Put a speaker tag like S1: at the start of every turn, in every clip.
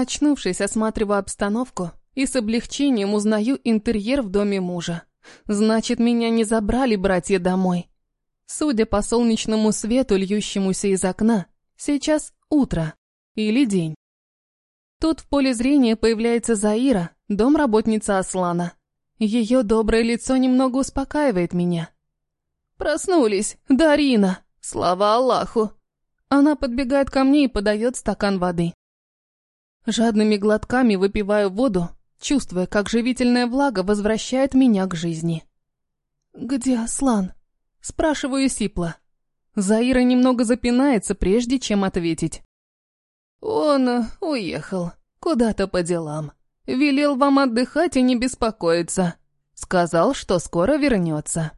S1: Очнувшись, осматриваю обстановку и с облегчением узнаю интерьер в доме мужа. Значит, меня не забрали братья домой. Судя по солнечному свету, льющемуся из окна, сейчас утро или день. Тут в поле зрения появляется Заира, домработница Аслана. Ее доброе лицо немного успокаивает меня. «Проснулись, Дарина! Слава Аллаху!» Она подбегает ко мне и подает стакан воды. Жадными глотками выпиваю воду, чувствуя, как живительная влага возвращает меня к жизни. «Где Аслан?» – спрашиваю Сипла. Заира немного запинается, прежде чем ответить. «Он э, уехал. Куда-то по делам. Велел вам отдыхать и не беспокоиться. Сказал, что скоро вернется».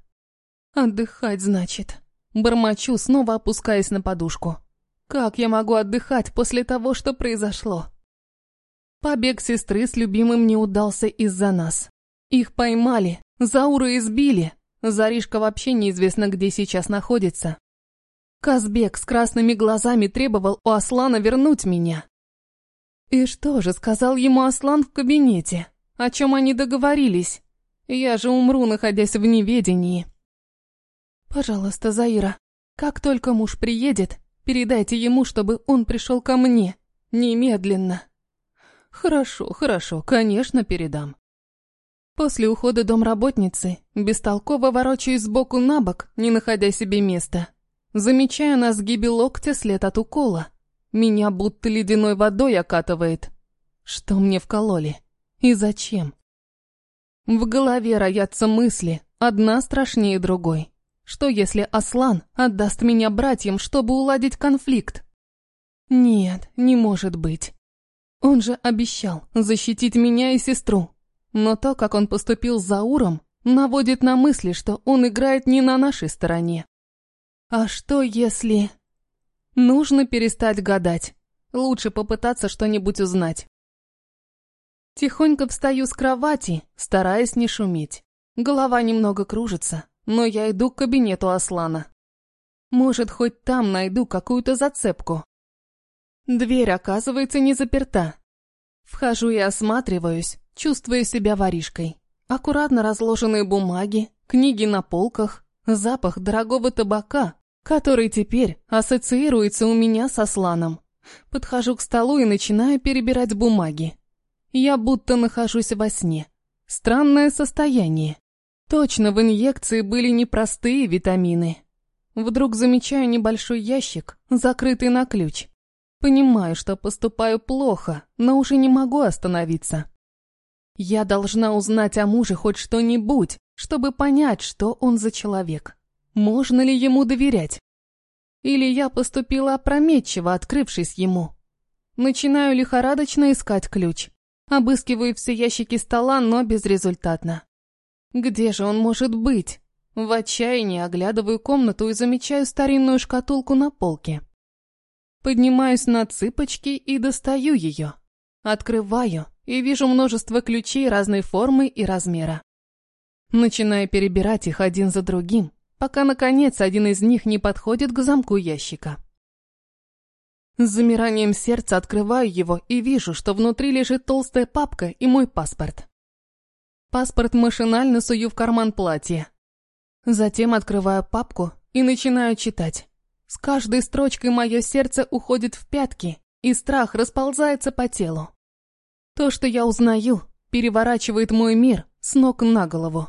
S1: «Отдыхать, значит?» Бормочу, снова опускаясь на подушку. «Как я могу отдыхать после того, что произошло?» Побег сестры с любимым не удался из-за нас. Их поймали, Зауру избили. Заришка вообще неизвестно, где сейчас находится. Казбек с красными глазами требовал у Аслана вернуть меня. И что же сказал ему Аслан в кабинете? О чем они договорились? Я же умру, находясь в неведении. Пожалуйста, Заира, как только муж приедет, передайте ему, чтобы он пришел ко мне. Немедленно. «Хорошо, хорошо, конечно, передам». После ухода домработницы бестолково ворочаюсь сбоку на бок, не находя себе места. Замечаю на сгибе локтя след от укола. Меня будто ледяной водой окатывает. Что мне вкололи? И зачем? В голове роятся мысли, одна страшнее другой. Что если Аслан отдаст меня братьям, чтобы уладить конфликт? Нет, не может быть. Он же обещал защитить меня и сестру. Но то, как он поступил с Зауром, наводит на мысли, что он играет не на нашей стороне. А что если... Нужно перестать гадать. Лучше попытаться что-нибудь узнать. Тихонько встаю с кровати, стараясь не шуметь. Голова немного кружится, но я иду к кабинету Аслана. Может, хоть там найду какую-то зацепку. Дверь оказывается не заперта. Вхожу и осматриваюсь, чувствуя себя воришкой. Аккуратно разложенные бумаги, книги на полках, запах дорогого табака, который теперь ассоциируется у меня со сланом. Подхожу к столу и начинаю перебирать бумаги. Я будто нахожусь во сне. Странное состояние. Точно в инъекции были непростые витамины. Вдруг замечаю небольшой ящик, закрытый на ключ. Понимаю, что поступаю плохо, но уже не могу остановиться. Я должна узнать о муже хоть что-нибудь, чтобы понять, что он за человек. Можно ли ему доверять? Или я поступила опрометчиво, открывшись ему? Начинаю лихорадочно искать ключ. Обыскиваю все ящики стола, но безрезультатно. Где же он может быть? В отчаянии оглядываю комнату и замечаю старинную шкатулку на полке. Поднимаюсь на цыпочки и достаю ее. Открываю и вижу множество ключей разной формы и размера. Начинаю перебирать их один за другим, пока, наконец, один из них не подходит к замку ящика. С замиранием сердца открываю его и вижу, что внутри лежит толстая папка и мой паспорт. Паспорт машинально сую в карман платья. Затем открываю папку и начинаю читать. С каждой строчкой мое сердце уходит в пятки, и страх расползается по телу. То, что я узнаю, переворачивает мой мир с ног на голову.